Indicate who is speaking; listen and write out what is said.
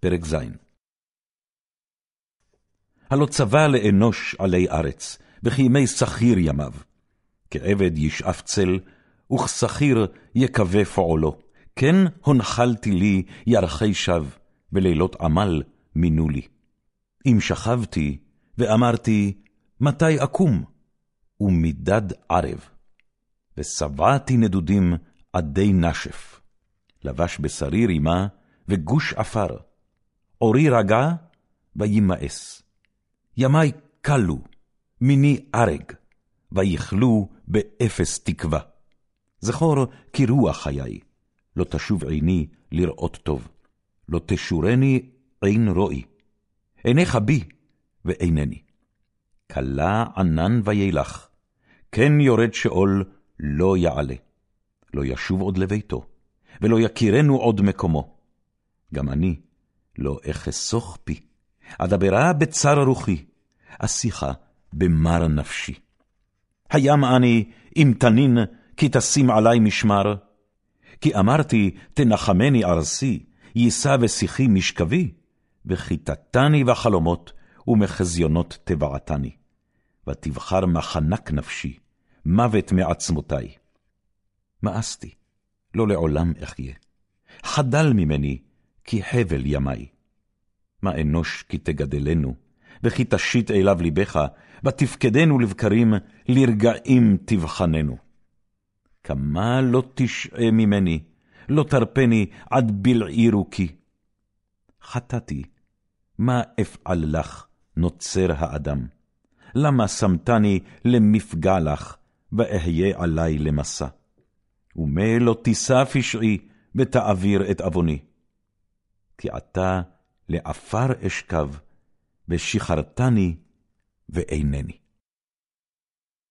Speaker 1: פרק ז. הלא צבא לאנוש עלי ארץ, וכימי שכיר ימיו. כעבד ישאף צל, וכשכיר יקווה פועלו. כן הונחלתי לי ירחי שווא, ולילות עמל מינו לי. אם שכבתי, ואמרתי, מתי אקום? ומידד ערב. ושבעתי נדודים עדי נשף. לבש בשרי רימה, וגוש עפר. אורי רגע, וימאס. ימי כלו, מיני ארג, ויכלו באפס תקווה. זכור כי רוח חיי, לא תשוב עיני לראות טוב, לא תשורני עין רואי. עיניך בי, ואינני. כלה ענן וילך, כן יורד שאול, לא יעלה. לא ישוב עוד לביתו, ולא יכירנו עוד מקומו. גם אני לא אחסוך פי, אדברה בצר רוחי, אשיחה במר נפשי. הים אני, אם תנין, כי תשים עלי משמר. כי אמרתי, תנחמני ארסי, יישא ושיחי משכבי, וכיתתני בחלומות, ומחזיונות תבעתני. ותבחר מחנק נפשי, מוות מעצמותי. מאסתי, לא לעולם אחיה. חדל ממני, כי חבל ימי. מה אנוש כי תגדלנו, וכי תשית אליו לבך, ותפקדנו לבקרים, לרגעים תבחננו. כמה לא תשעה ממני, לא תרפני עד בלעי רוקי. חטאתי, מה אפעל לך, נוצר האדם? למה שמתני למפגע לך, ואהיה עלי למסע? ומה לא תישא פשעי, ותעביר את עווני. כי עתה לעפר אשכב, ושחרתני ואינני.